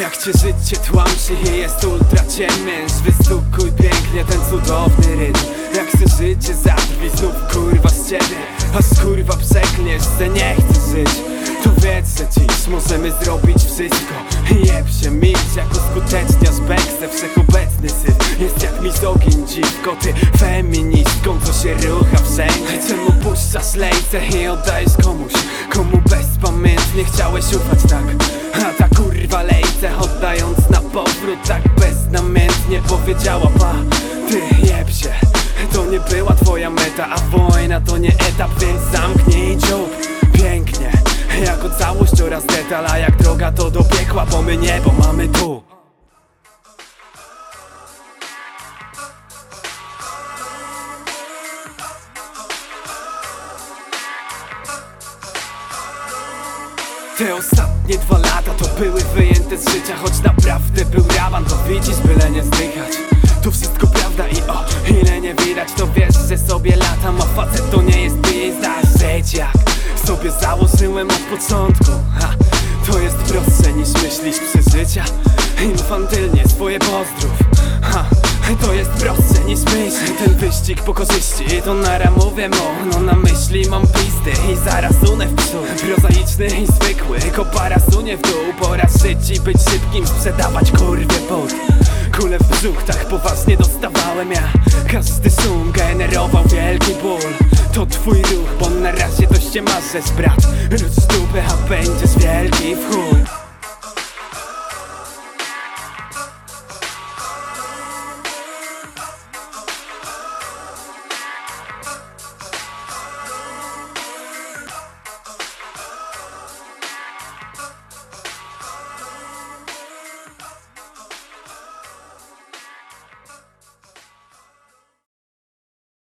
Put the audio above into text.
Jak cię życie tłamszy i jest ultra ciemny Wystukuj pięknie ten cudowny rytm. Jak chcę życie zadrwi znów kurwa z ciebie A kurwa przekniesz, że nie chcę żyć. To wiedz, że dziś możemy zrobić wszystko Jeb się mieć jako skuteczniarz Bekse wszechobecny syf mizogin dziwko Ty feministką, co się rucha wszędzie Czemu puszczasz lejce i oddajesz komuś Komu bezpamiętnie chciałeś ufać tak? A ta kurwa lejce oddając na powrót Tak beznamiętnie powiedziała pa Ty jeb się. To nie była twoja meta A wojna to nie etap, więc zamknij dziób. Pięknie jako całość oraz detal A jak droga to do piekła, bo my niebo mamy tu Te ostatnie dwa lata to były wyjęte z życia Choć naprawdę był raban, to widzisz, byle nie zdychać. To wszystko prawda i o, ile nie widać To wiesz, że sobie latam, a facet to nie jest pizda Żyć jak sobie założyłem od początku ha, To jest prostsze niż myślisz przeżycia. Infantylnie swoje pozdrów To jest prostsze niż myśl Ten wyścig po korzyści To nara mówię mu No na myśli mam pisty I zaraz unę w przód Prozaiczny i zwykły Kopara sunie w dół. Pora żyć i być szybkim Sprzedawać kurwie pod. Kule w brzuch tak poważnie dostawałem ja. Każdy szum generował wielki ból. To twój ruch, bo na razie to się marzesz brat. Róż dupy, a będziesz wielki w chuj